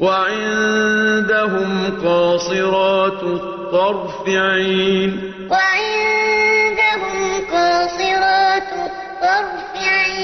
وعندهم قاصرات الطرف عين وعندهم قاصرات الطرف عين